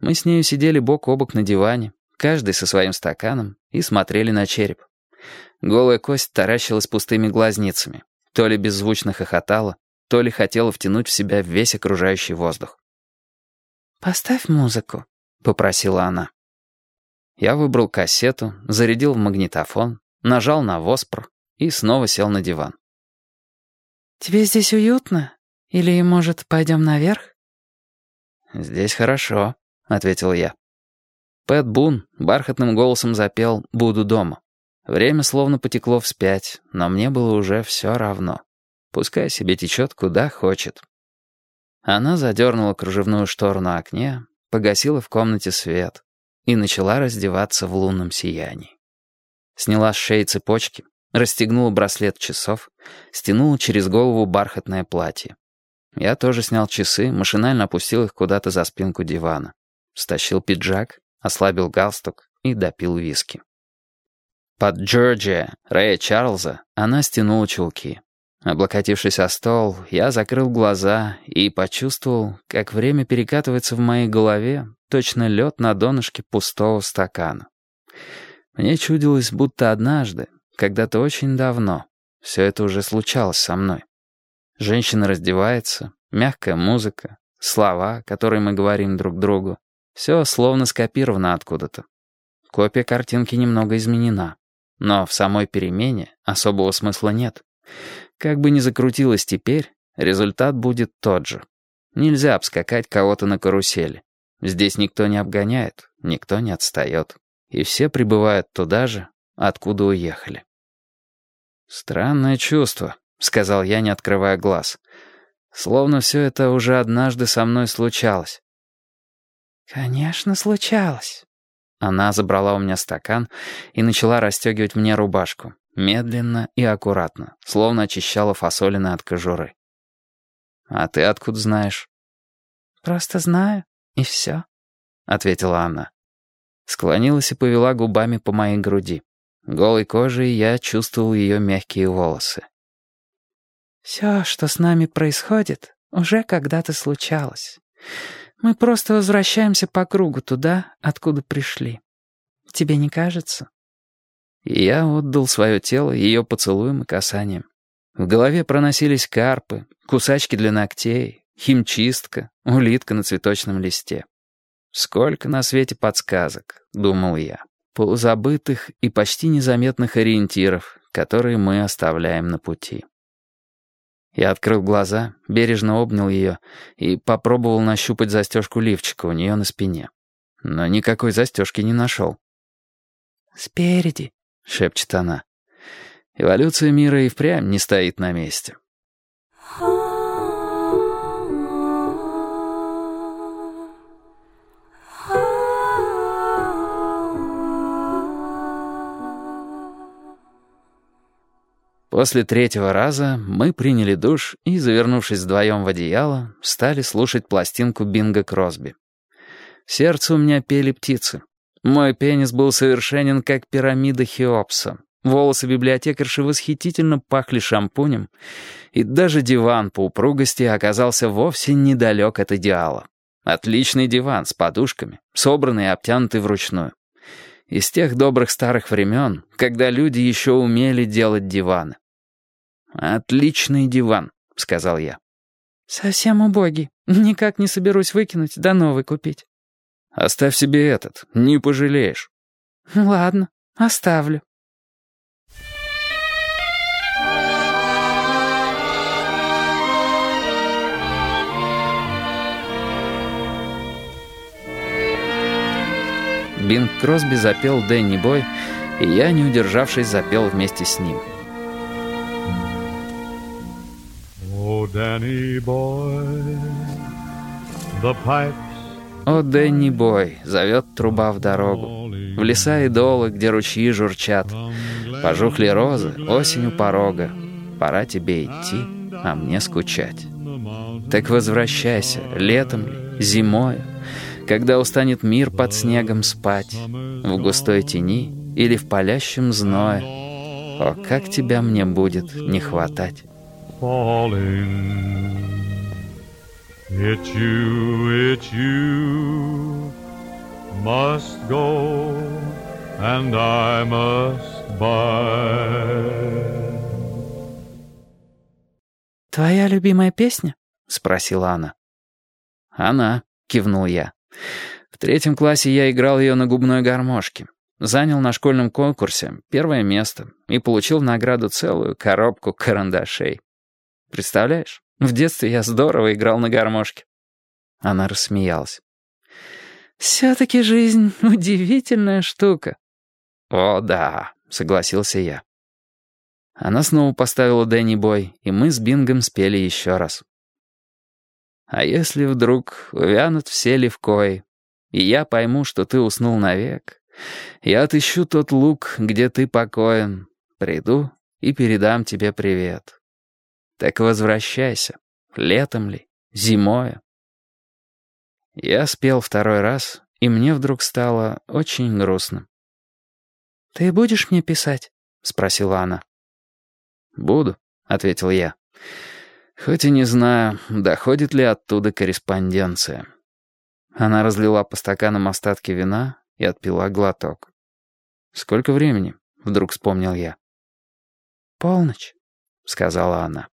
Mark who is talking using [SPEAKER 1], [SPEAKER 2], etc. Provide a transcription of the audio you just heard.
[SPEAKER 1] Мы с нею сидели бок о бок на диване, каждый со своим стаканом, и смотрели на череп. Голая кость таращилась пустыми глазницами, то ли беззвучно хохотала, то ли хотела втянуть в себя весь окружающий воздух.
[SPEAKER 2] «Поставь музыку», — попросила она.
[SPEAKER 1] Я выбрал кассету, зарядил в магнитофон, нажал на воспр и снова сел на диван.
[SPEAKER 2] «Тебе здесь уютно? Или, может, пойдем наверх?»
[SPEAKER 1] «Здесь хорошо», — ответил я. Пэт Бун бархатным голосом запел «Буду дома». Время словно потекло вспять, но мне было уже все равно. Пускай себе течет куда хочет. Она задернула кружевную штору на окне, погасила в комнате свет и начала раздеваться в лунном сиянии. Сняла с шеи цепочки, расстегнула браслет часов, стянула через голову бархатное платье. Я тоже снял часы, машинально опустил их куда-то за спинку дивана. Стащил пиджак, ослабил галстук и допил виски. Под Джорджия, Рэя Чарльза, она стянула чулки. Облокотившись о стол, я закрыл глаза и почувствовал, как время перекатывается в моей голове, точно лед на донышке пустого стакана. Мне чудилось, будто однажды, когда-то очень давно, все это уже случалось со мной. Женщина раздевается, мягкая музыка, слова, которые мы говорим друг другу. Все словно скопировано откуда-то. Копия картинки немного изменена. Но в самой перемене особого смысла нет. Как бы ни закрутилось теперь, результат будет тот же. Нельзя обскакать кого-то на карусели. Здесь никто не обгоняет, никто не отстает. И все прибывают туда же, откуда уехали. «Странное чувство», — сказал я, не открывая глаз. «Словно все это уже однажды со мной случалось».
[SPEAKER 2] «Конечно, случалось»,
[SPEAKER 1] она забрала у меня стакан и начала расстегивать мне рубашку, медленно и аккуратно, словно очищала фасолины от кожуры. «А ты откуда знаешь?»
[SPEAKER 2] «Просто знаю, и все», — ответила она.
[SPEAKER 1] Склонилась и повела губами по моей груди. Голой кожей я чувствовал ее мягкие волосы.
[SPEAKER 2] «Все, что с нами происходит, уже когда-то случалось. Мы просто возвращаемся по кругу туда, откуда пришли. Тебе не кажется?»
[SPEAKER 1] Я отдал свое тело ее поцелуем и касанием. В голове проносились карпы, кусачки для ногтей, химчистка, улитка на цветочном листе. «Сколько на свете подсказок», — думал я, полузабытых и почти незаметных ориентиров, которые мы оставляем на пути. Я открыл глаза, бережно обнял ее и попробовал нащупать застежку лифчика у нее на спине. Но никакой застежки не нашел.
[SPEAKER 2] «Спереди», —
[SPEAKER 1] шепчет она. Эволюция мира и впрямь не стоит на месте. После третьего раза мы приняли душ и, завернувшись вдвоем в одеяло, стали слушать пластинку Бинга Кросби. В сердце у меня пели птицы. Мой пенис был совершенен, как пирамида Хеопса. Волосы библиотекарши восхитительно пахли шампунем, и даже диван по упругости оказался вовсе недалек от идеала. Отличный диван с подушками, собранный и обтянутый вручную. Из тех добрых старых времен, когда люди еще умели делать диваны. «Отличный диван», — сказал я.
[SPEAKER 2] «Совсем убогий. Никак не соберусь выкинуть, да новый купить».
[SPEAKER 1] «Оставь себе этот, не пожалеешь».
[SPEAKER 2] «Ладно, оставлю».
[SPEAKER 1] Бинг Кросби запел «Дэнни Бой», и я, не удержавшись, запел вместе с ним. О, Дэнни Бой, зовет труба в дорогу. В леса и долы, где ручьи журчат. Пожухли розы, осень у порога. Пора тебе идти, а мне скучать. Так возвращайся, летом ли, зимою, когда устанет мир под снегом спать, в густой тени или в палящем зное. О, как тебя мне будет не хватать. It's you, it's you,
[SPEAKER 3] must go, and I must buy.
[SPEAKER 2] «Твоя любимая песня?» — спросила она.
[SPEAKER 1] «Она», — кивнул я. «В третьем классе я играл ее на губной гармошке. Занял на школьном конкурсе первое место и получил в награду целую коробку карандашей. Представляешь, в детстве я здорово играл на гармошке». Она рассмеялась.
[SPEAKER 2] «Все-таки жизнь — удивительная штука».
[SPEAKER 1] «О, да», — согласился я. Она снова поставила Дэнни Бой, и мы с Бингом спели еще раз. А если вдруг увянут все левкои, и я пойму, что ты уснул навек, я отыщу тот луг, где ты покоен, приду и передам тебе привет. Так возвращайся, летом ли, зимою. Я спел второй раз, и мне вдруг стало очень грустно.
[SPEAKER 2] «Ты будешь мне писать?» — спросила она.
[SPEAKER 1] «Буду», — ответил я. «Хоть и не знаю, доходит ли оттуда корреспонденция». Она разлила по стаканам остатки вина и отпила глоток. «Сколько времени?» — вдруг вспомнил я.
[SPEAKER 2] «Полночь», —
[SPEAKER 1] сказала она.